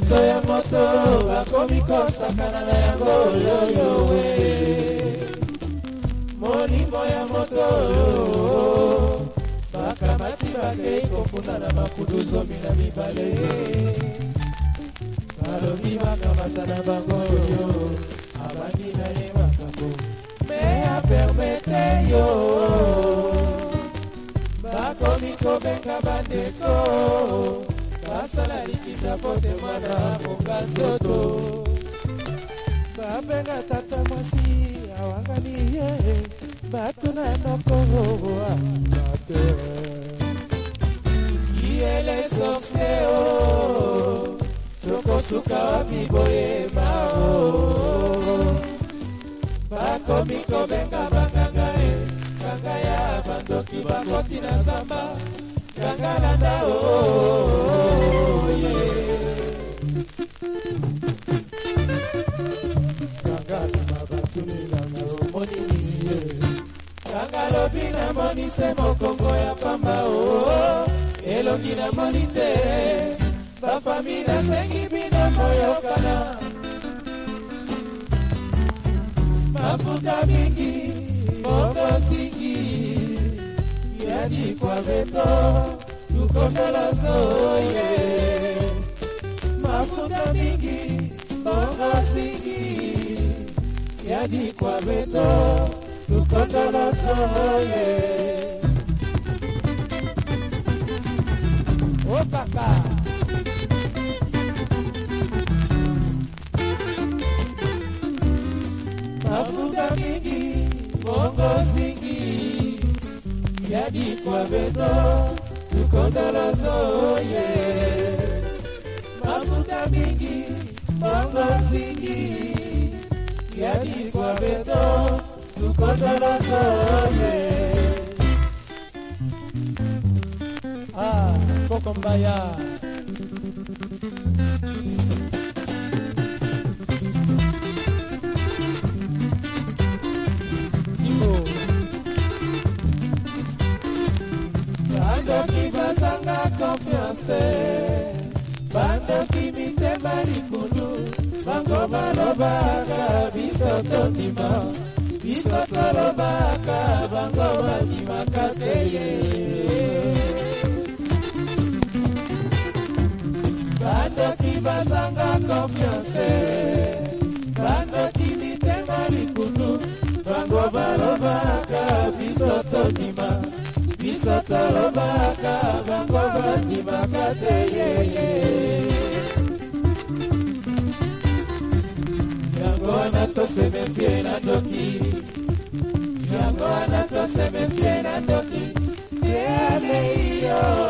moto ya moto bakomi kosakana na yango yoyowe molimo ya moto bakamati bakei kokuna na makudu zomi na mibale balobi bakamata na bango yo abangi na ye makambo me apermete yo bakomi kobenga bandeko japote mwana monga nzoto babenga tata mwasi awangani ye batuna nokoa bate yele soseo tokosuka biboye mao bakomi kobenga banganga e kanga ya bandoki bakoti na zamba kangalanda oye oh, oh, oh, kangalama batunilanga omonini ye kangalobi namoni se mokongo ya pamba o elongi namoni te bafami nasengi bino moyokana mafuta mingi mokosingi nadi poiveto lukondala zoye mafuta mingi bongasingi yadi poiveto lukondala zoye o oh, papa mafuta mingi bongosingi yadikwa beto tukondala zoye mafuta mingi bongo zingi yadikwa beto tukondala zoye ah kokombaya confiance bandoki mitema likulu bango balobaka biso tobima biso tolobaka bango babimaka te ye bandoki bazanga konfiance bandoki mitema likulu bango balobaka biso tobima biso tolobaka toseme pie na ndoki yango wana toseme pie na ndoki tealeio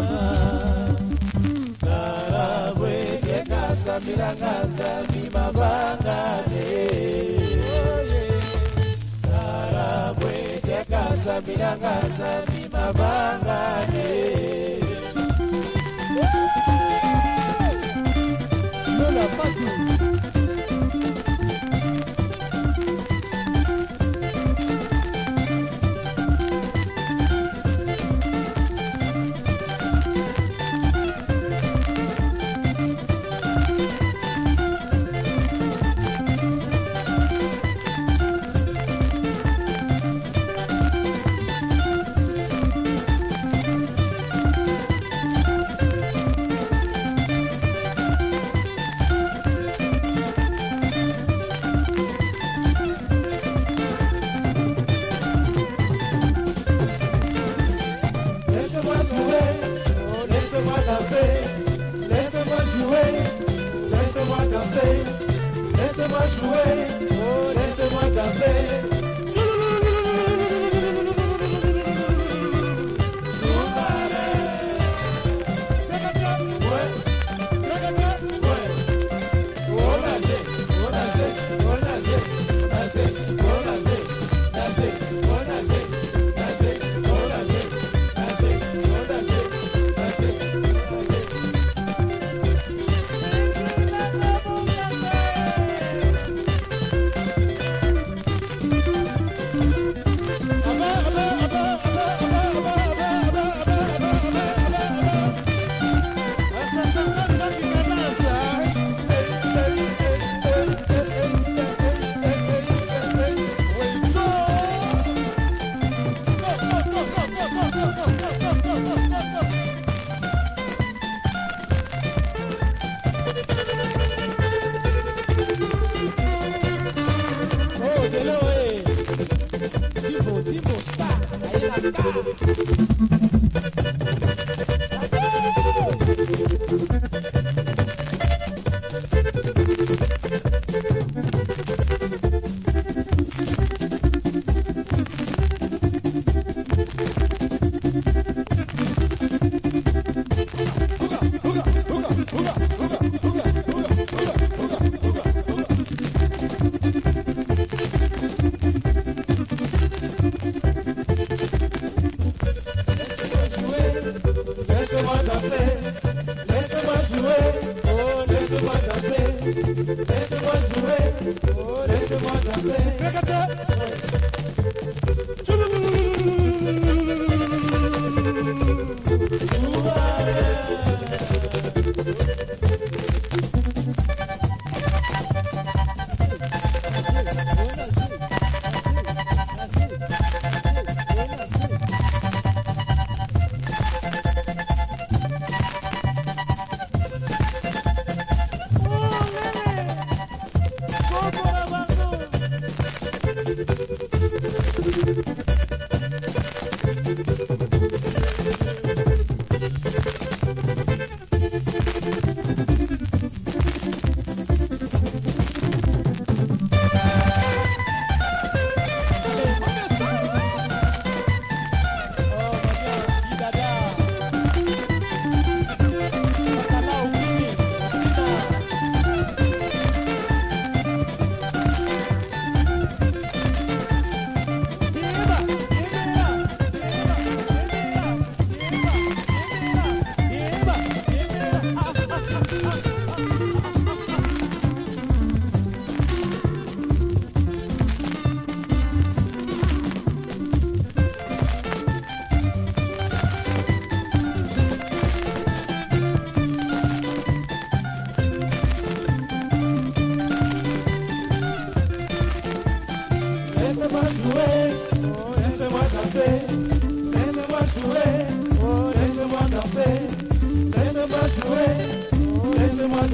zambelanga nzambi mabanga ne talabweteka zambelanga nzambi mabanga ne tí mostrar, ń tà àyè máa what I say.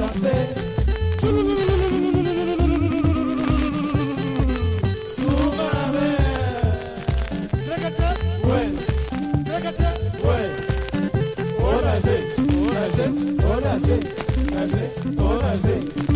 Todo así, todo así, todo así.